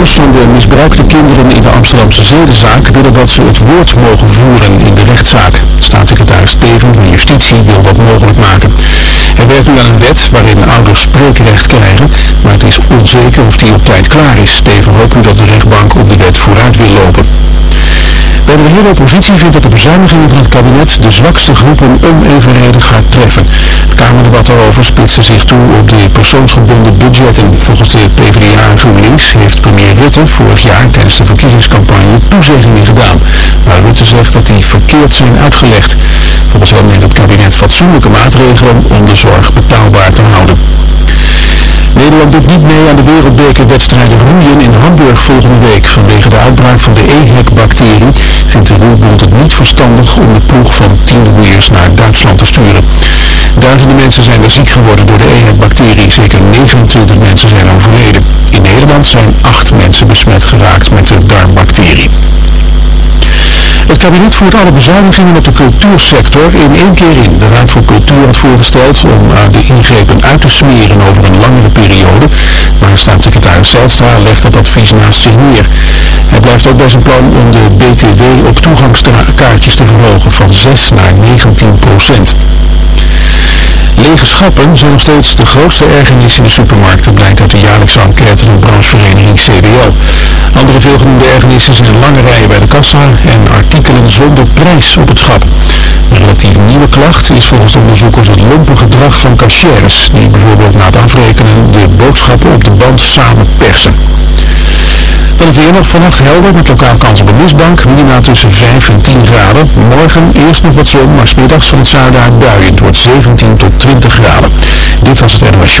ouders van de misbruikte kinderen in de Amsterdamse zedenzaak willen dat ze het woord mogen voeren in de rechtszaak. Staatssecretaris Steven van Justitie wil dat mogelijk maken. Hij werkt nu aan een wet waarin ouders spreekrecht krijgen, maar het is onzeker of die op tijd klaar is. Steven hoopt nu dat de rechtbank op de wet vooruit wil lopen. Bij de hele oppositie vindt dat de bezuinigingen van het kabinet de zwakste groepen onevenredig gaat treffen. Het Kamerdebat daarover spitste zich toe op de persoonsgebonden budgetten. Volgens de PvdA en GroenLinks heeft premier Rutte vorig jaar tijdens de verkiezingscampagne toezeggingen gedaan. Maar Rutte zegt dat die verkeerd zijn uitgelegd. Volgens hem neemt het kabinet fatsoenlijke maatregelen om de zorg betaalbaar te houden. Nederland doet niet mee aan de wereldbekerwedstrijden roeien in Hamburg volgende week. Vanwege de uitbraak van de EHEC-bacterie vindt de roeibond het niet verstandig om de ploeg van tien naar Duitsland te sturen. Duizenden mensen zijn er ziek geworden door de EHEC-bacterie. Zeker 29 mensen zijn overleden. In Nederland zijn acht mensen besmet geraakt met de darmbacterie. Het kabinet voert alle bezuinigingen op de cultuursector in één keer in. De Raad voor Cultuur had voorgesteld om de ingrepen uit te smeren over een langere periode, maar staatssecretaris Zijlstra legt dat advies naast zich neer. Hij blijft ook bij zijn plan om de BTW op toegangskaartjes te verhogen van 6 naar 19 procent. Lege schappen zijn nog steeds de grootste ergernis in de supermarkten, blijkt uit de jaarlijkse enquête van branchevereniging CBO. Andere veelgenoemde ergernissen zijn lange rijen bij de kassa en artikelen zonder prijs op het schap. Een relatief nieuwe klacht is volgens de onderzoekers het lompe gedrag van cashiers, die bijvoorbeeld na het afrekenen de boodschappen op de band samen persen. Dan is weer nog vannacht helder met lokaal kans op een mistbank. Minima tussen 5 en 10 graden. Morgen eerst nog wat zon, maar smiddags van het zuiden uit buien. Het wordt 17 tot 20 graden. Dit was het NOS.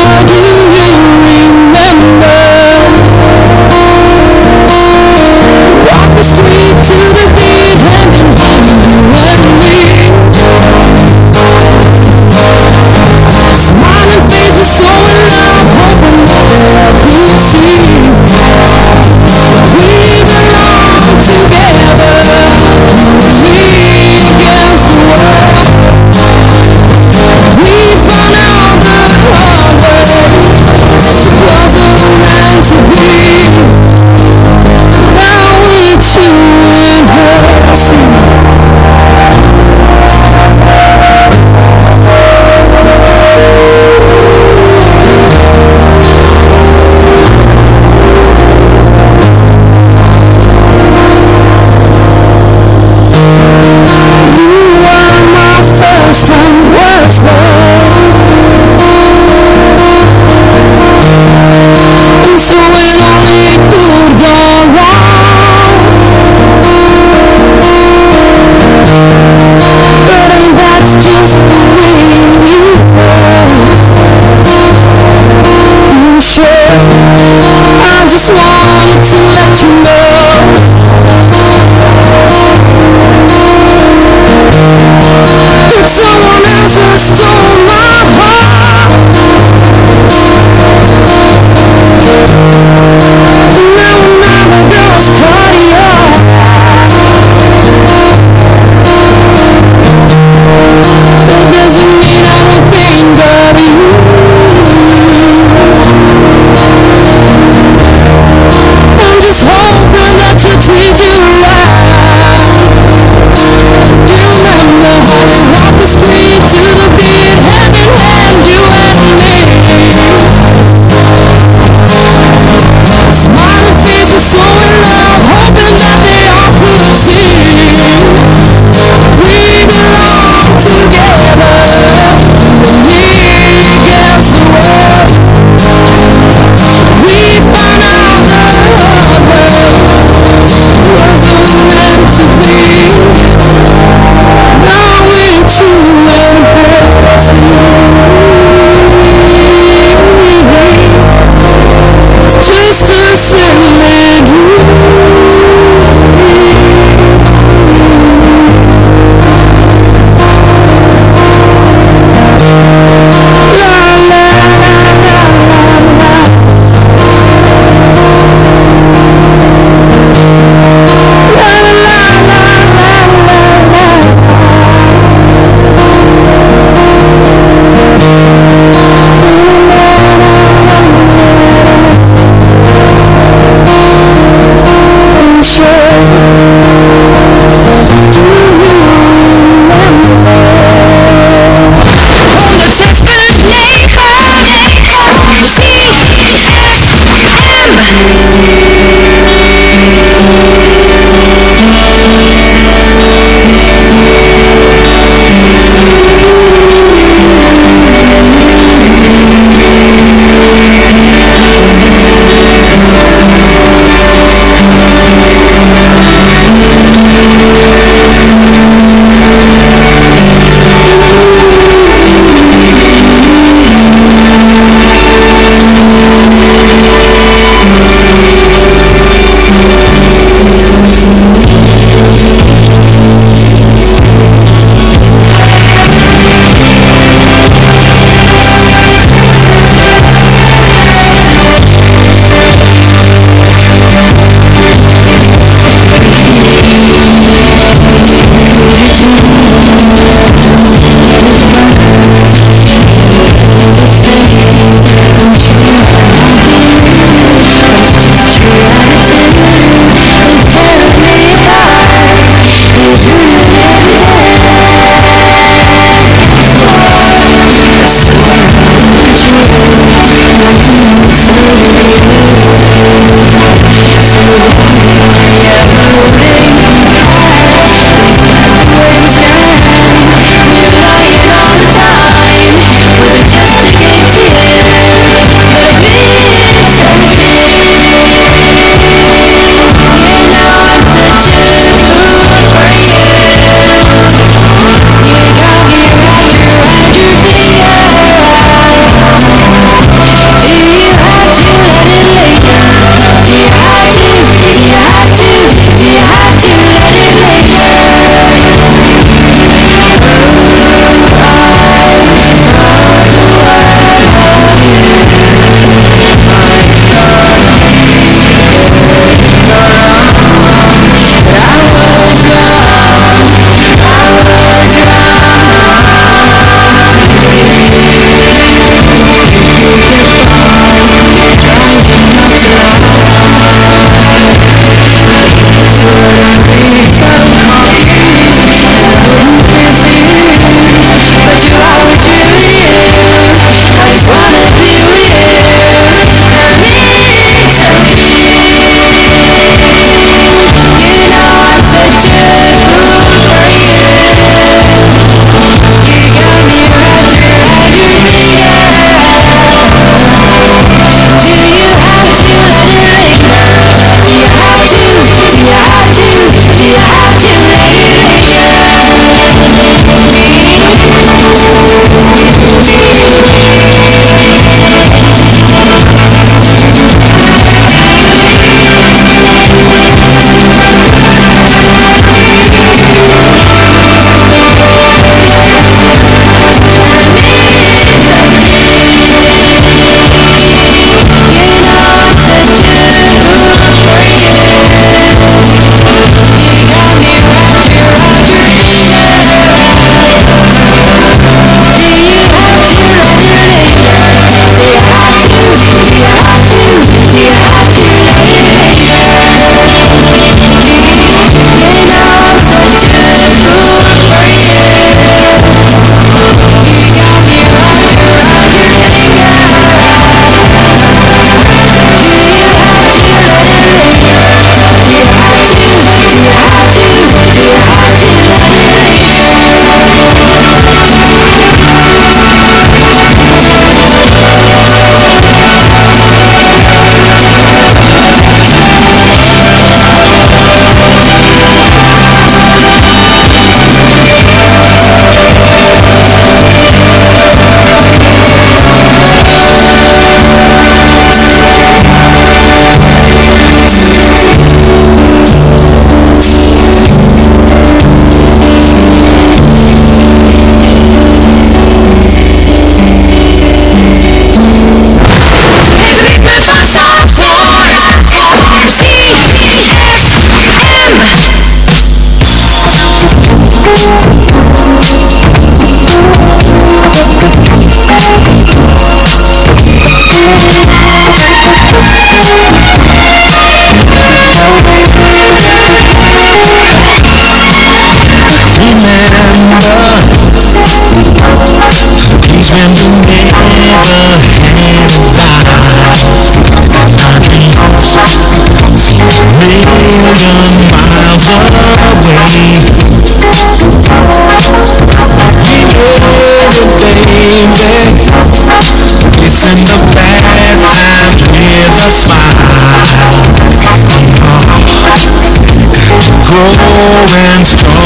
and storm.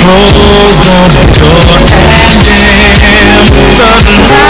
Close the door and damn, doesn't.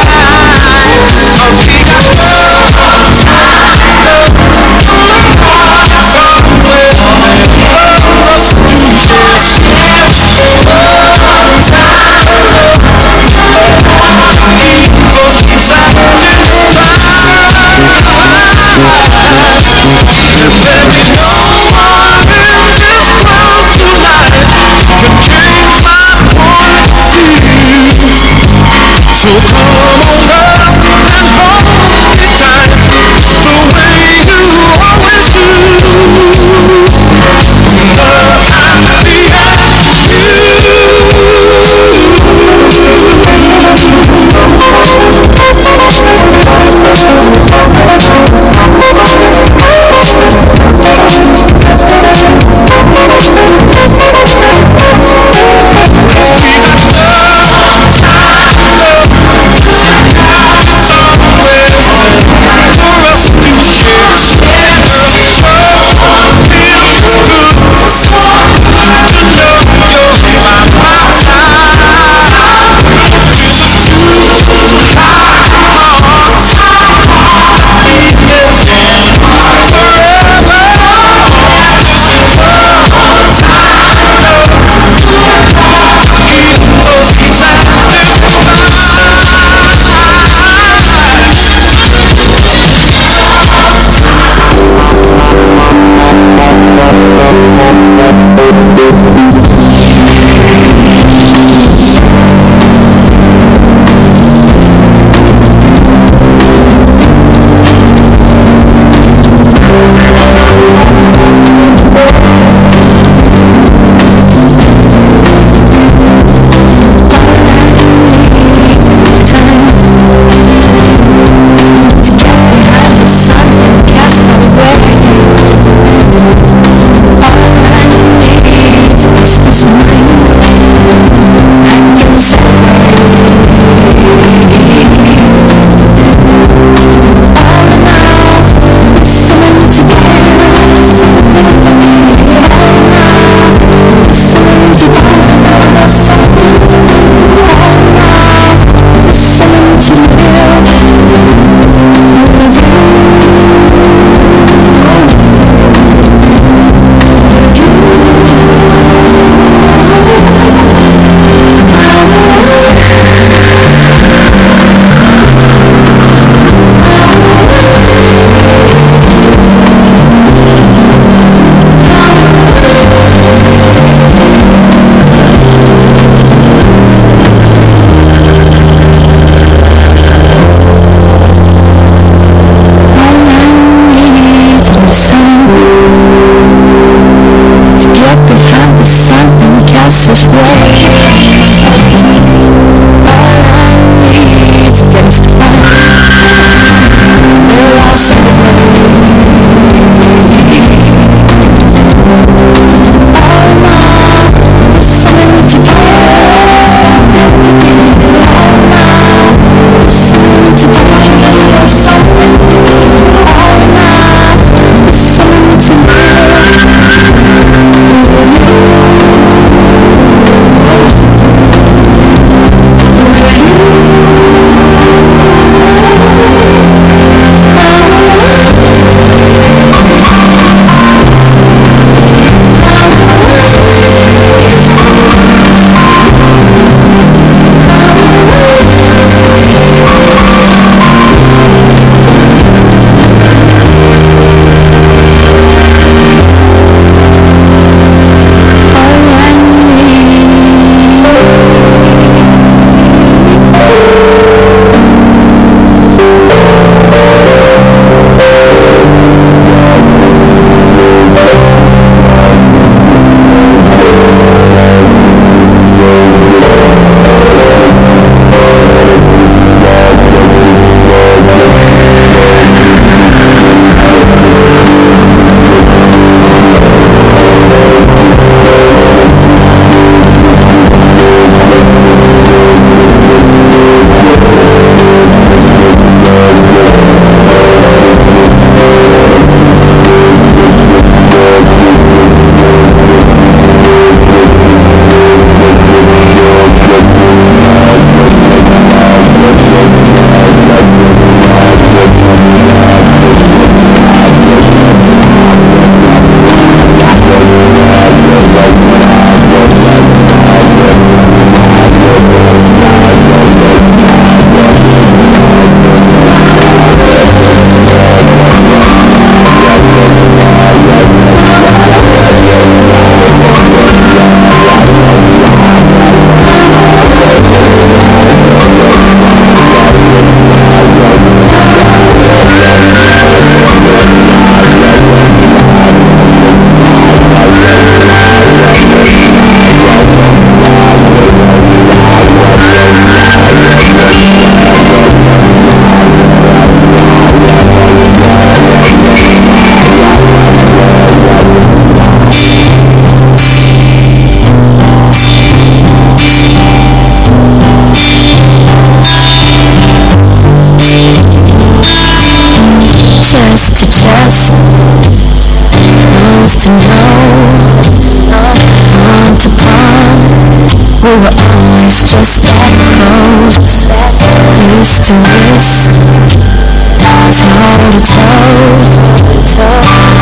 Toe to toe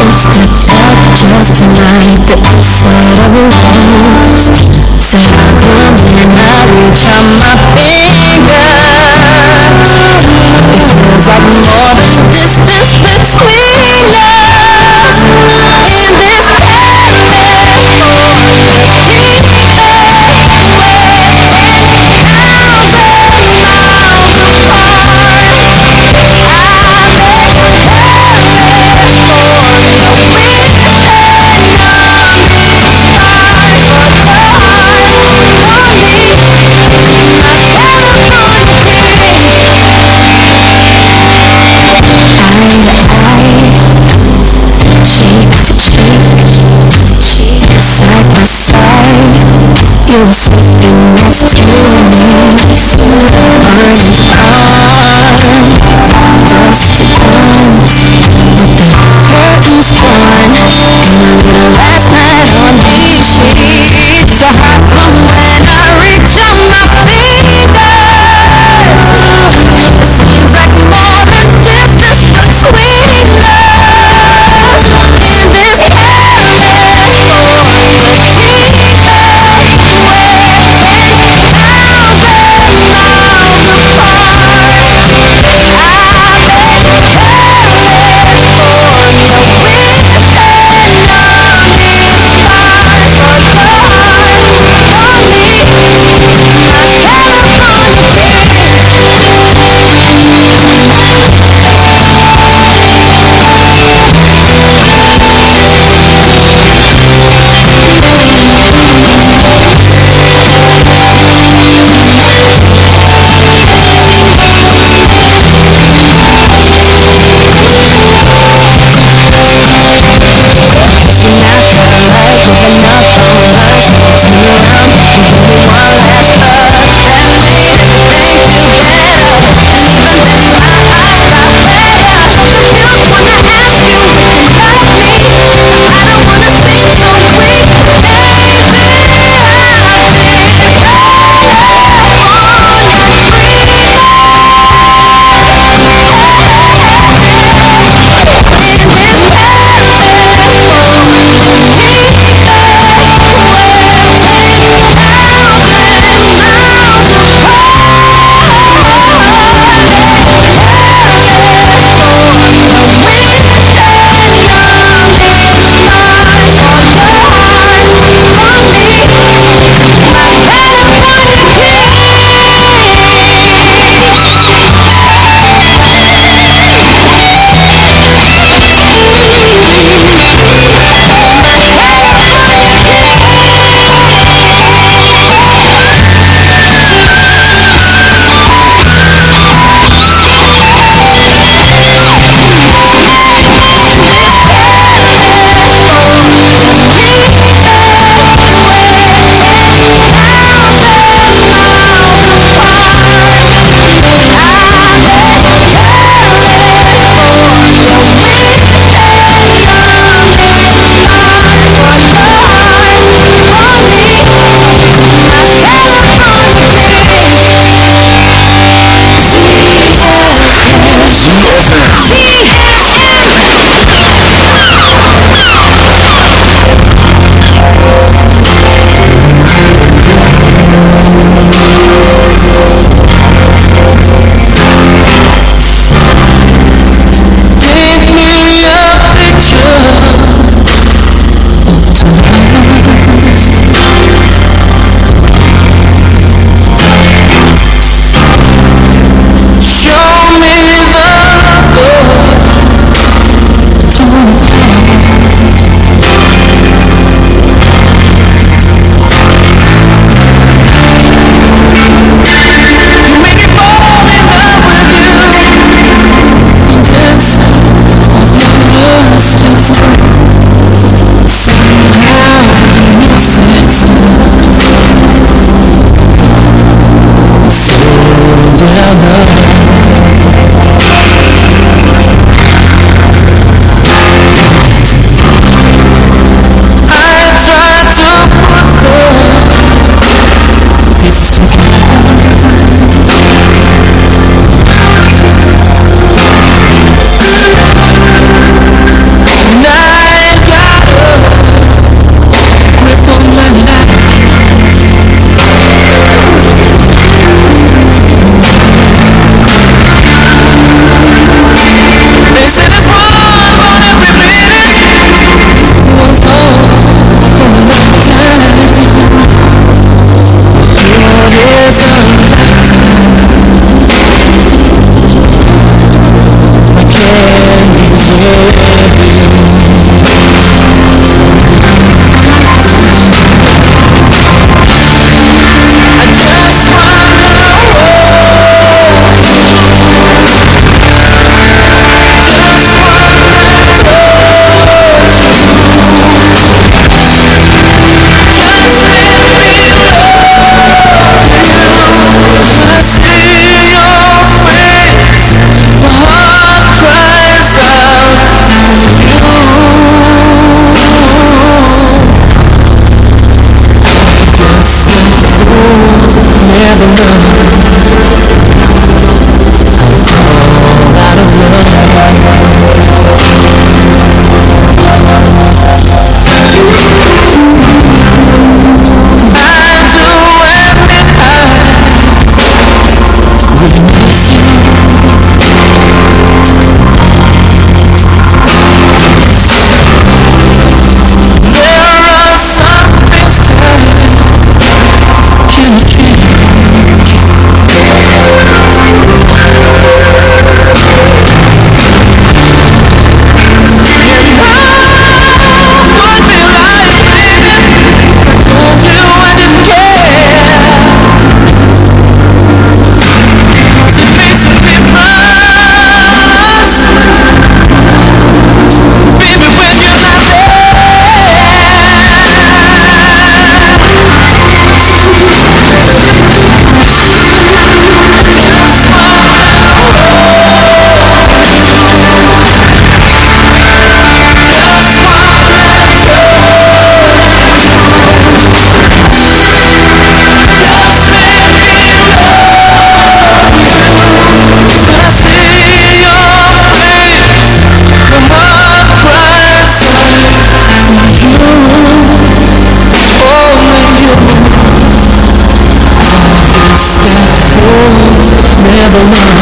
Is the thought just tonight that of follow rose. So I come in I reach out my finger because feels like more than this burning Gracias.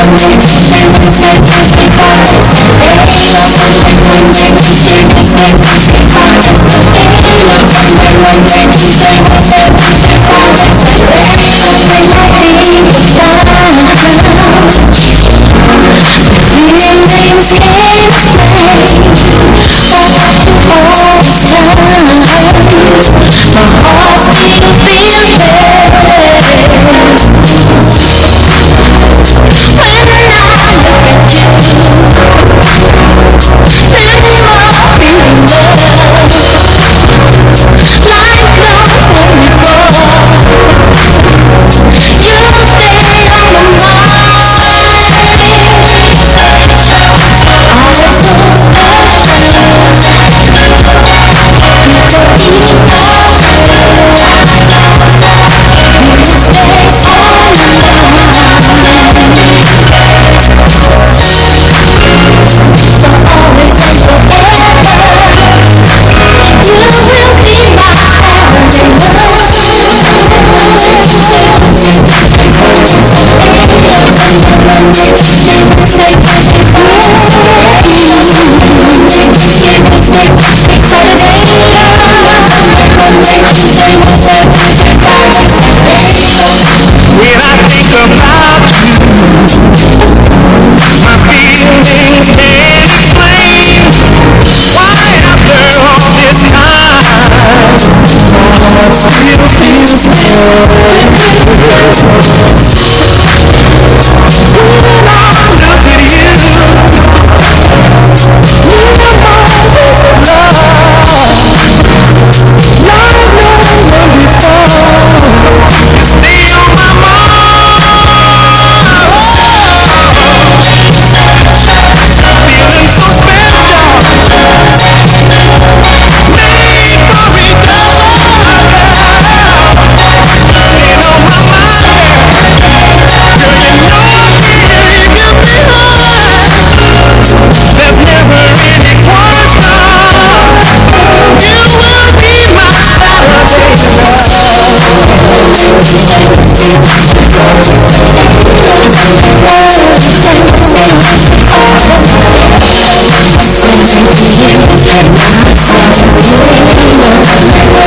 Oh,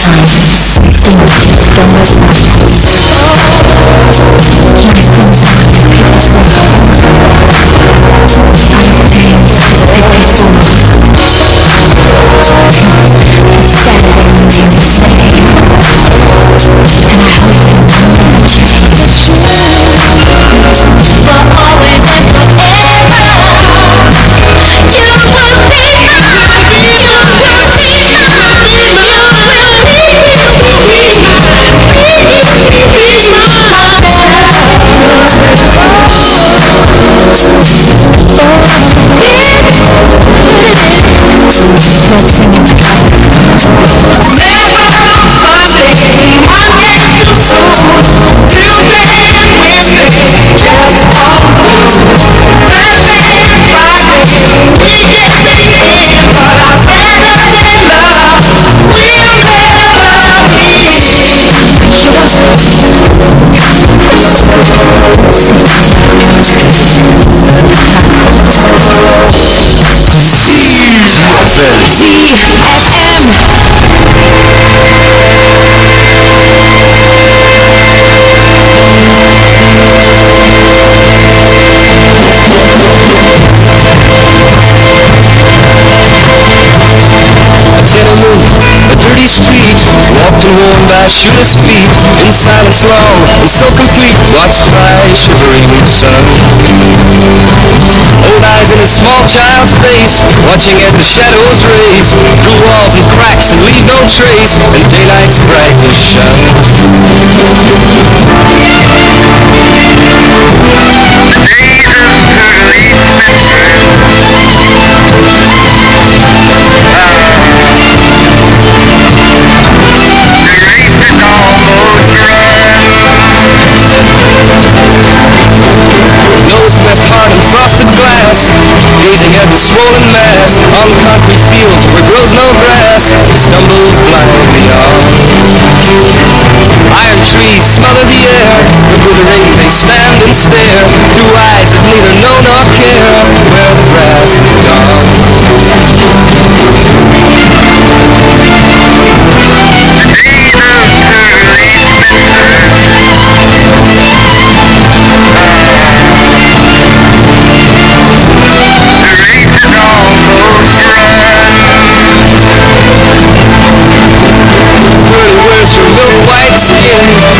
Nice. Don't, don't. By shoeless feet In silence long and so complete. Watched by a shivering sun. Old eyes in a small child's face. Watching as the shadows race Through walls and cracks and leave no trace. And daylight's brightness shine swollen mass on concrete fields where grows no grass, stumbles blindly on. Iron trees smother the air, but withering they stand and stare. Through eyes that neither know nor care Thank you.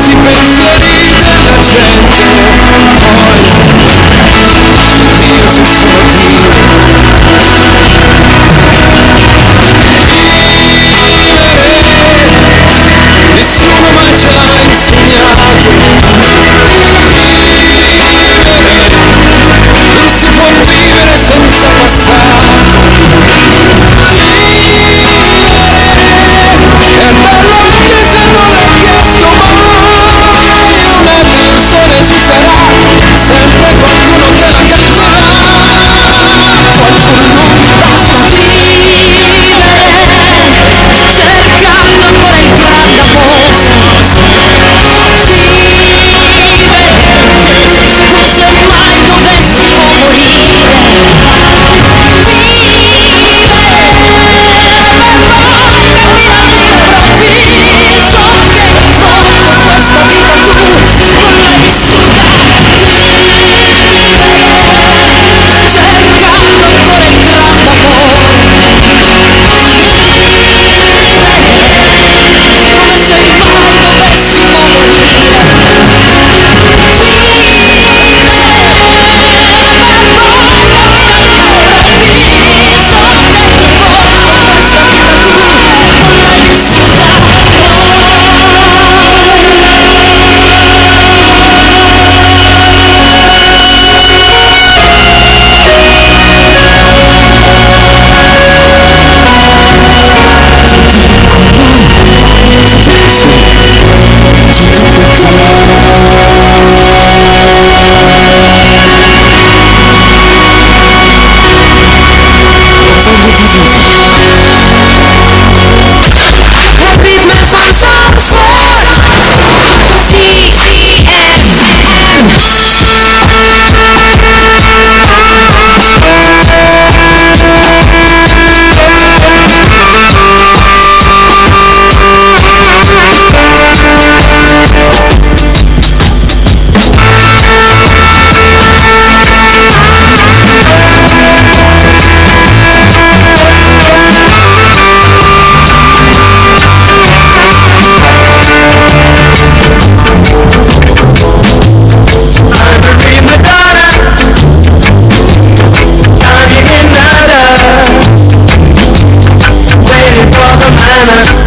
se Sim. love.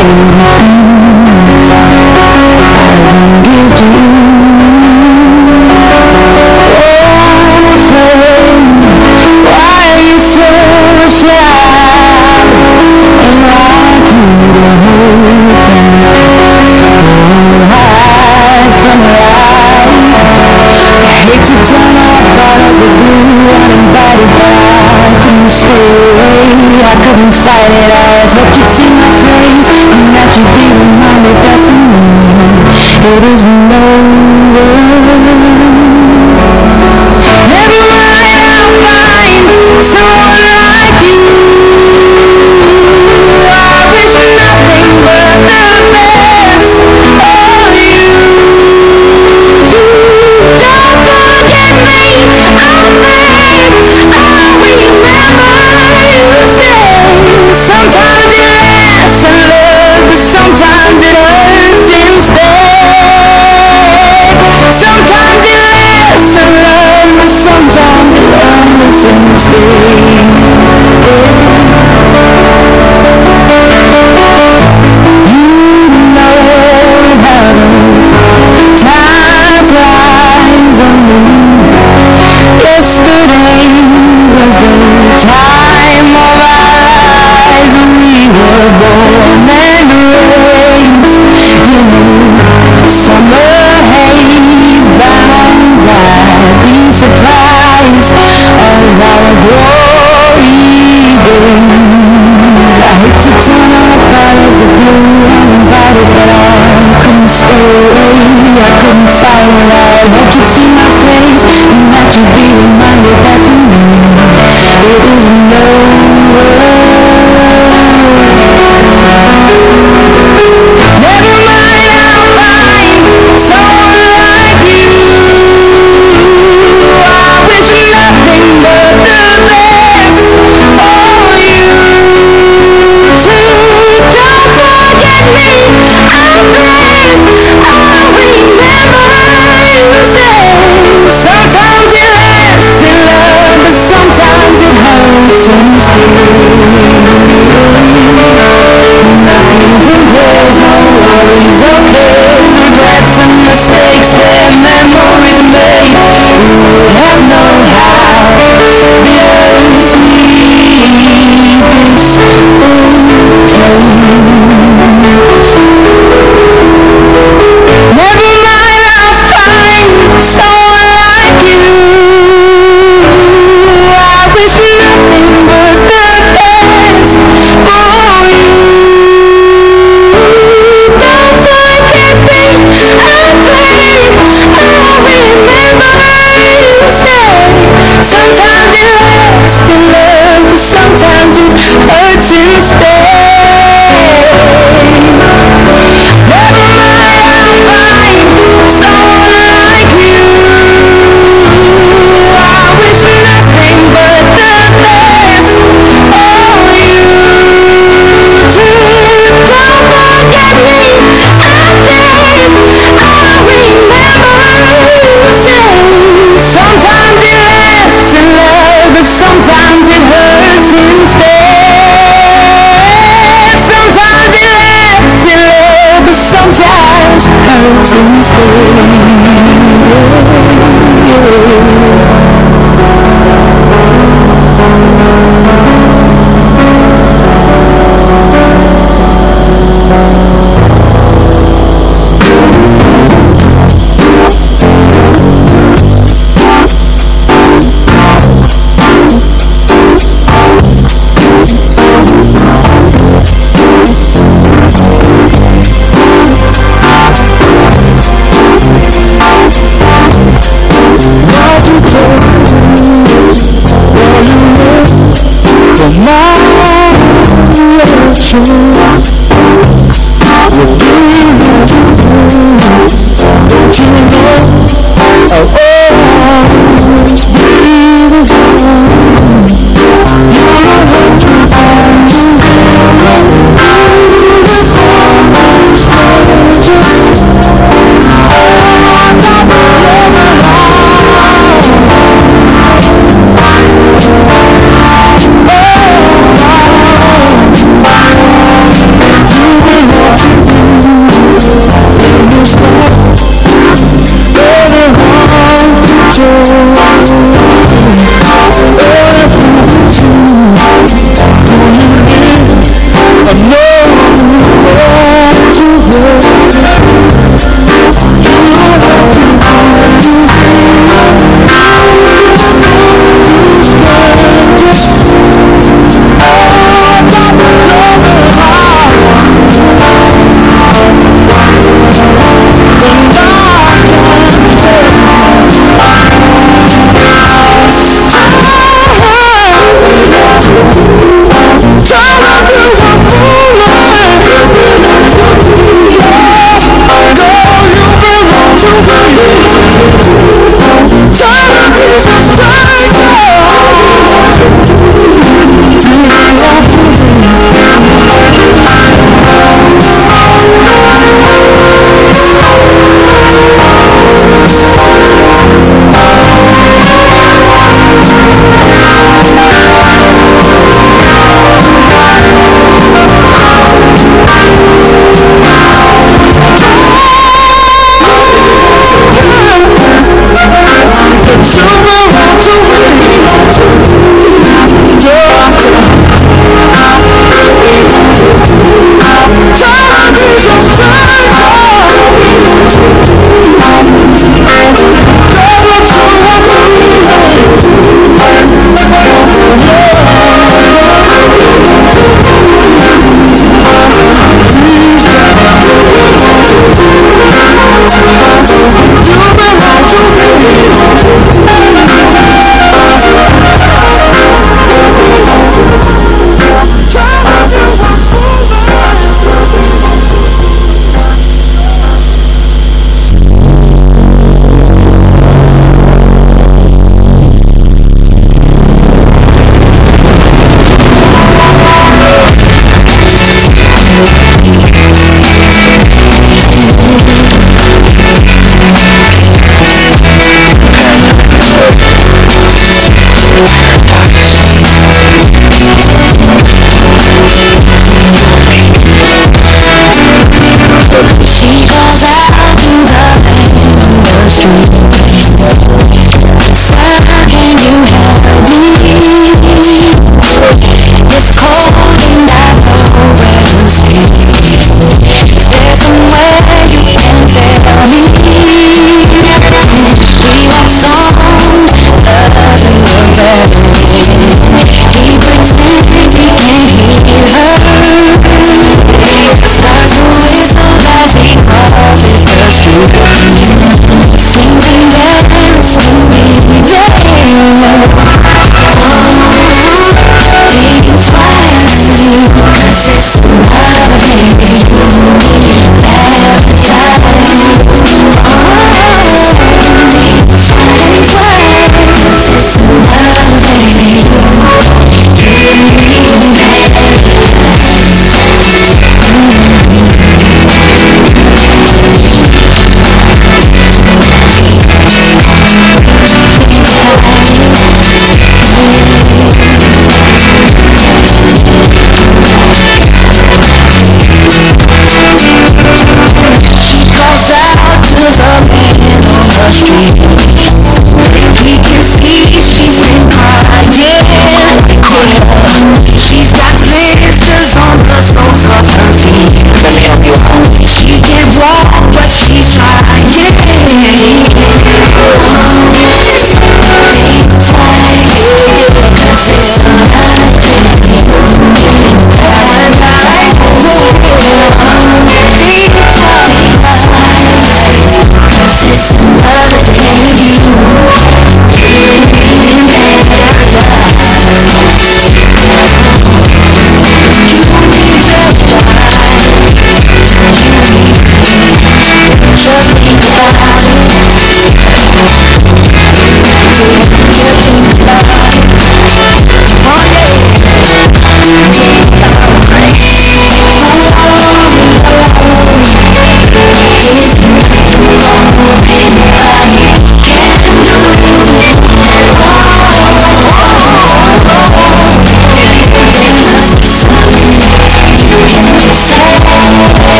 King. is no you.